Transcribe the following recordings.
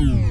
Ooh.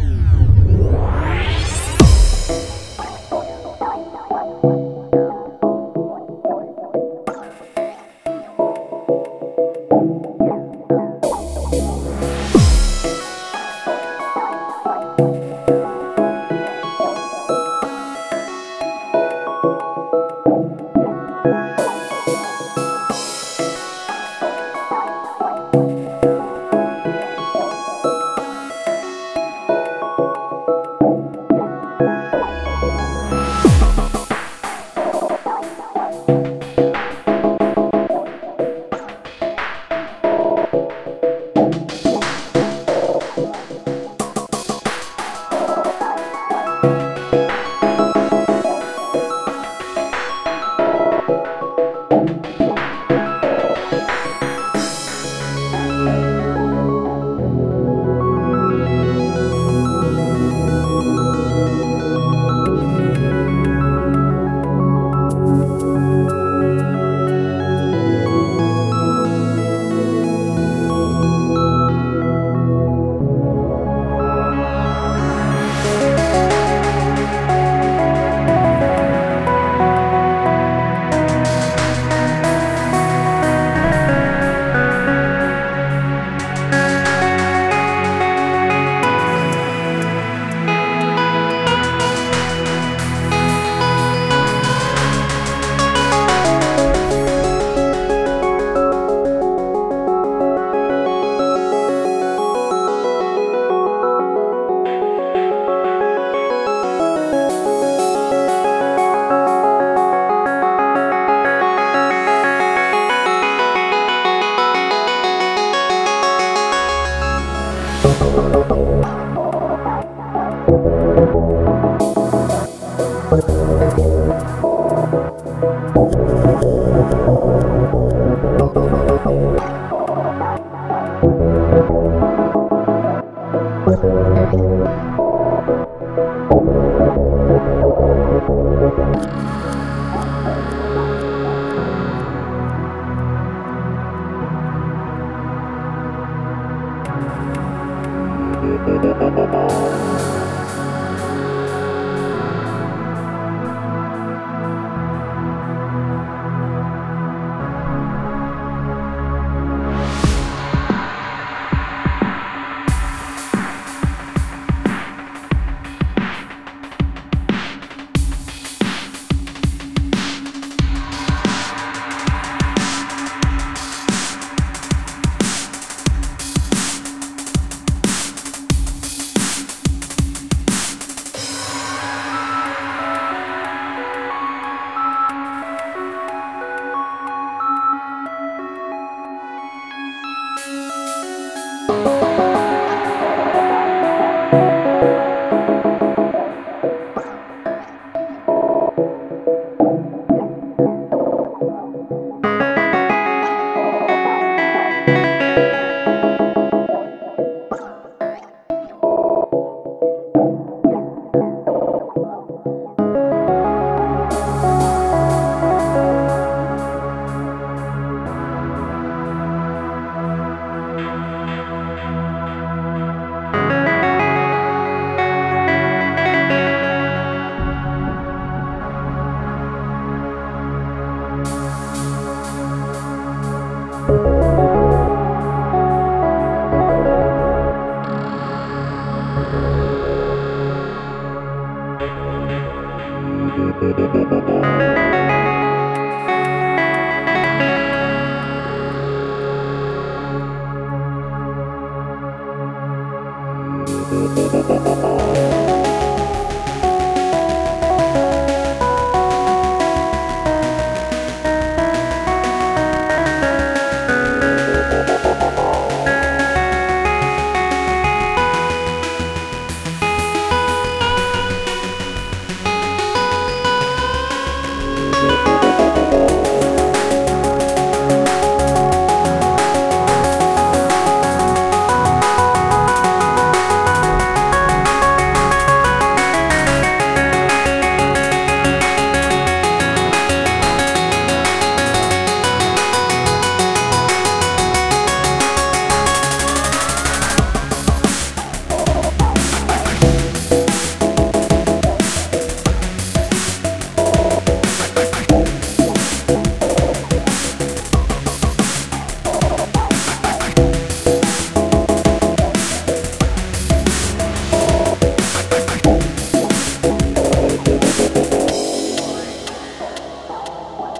对，对，对